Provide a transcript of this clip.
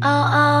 嗷嗷。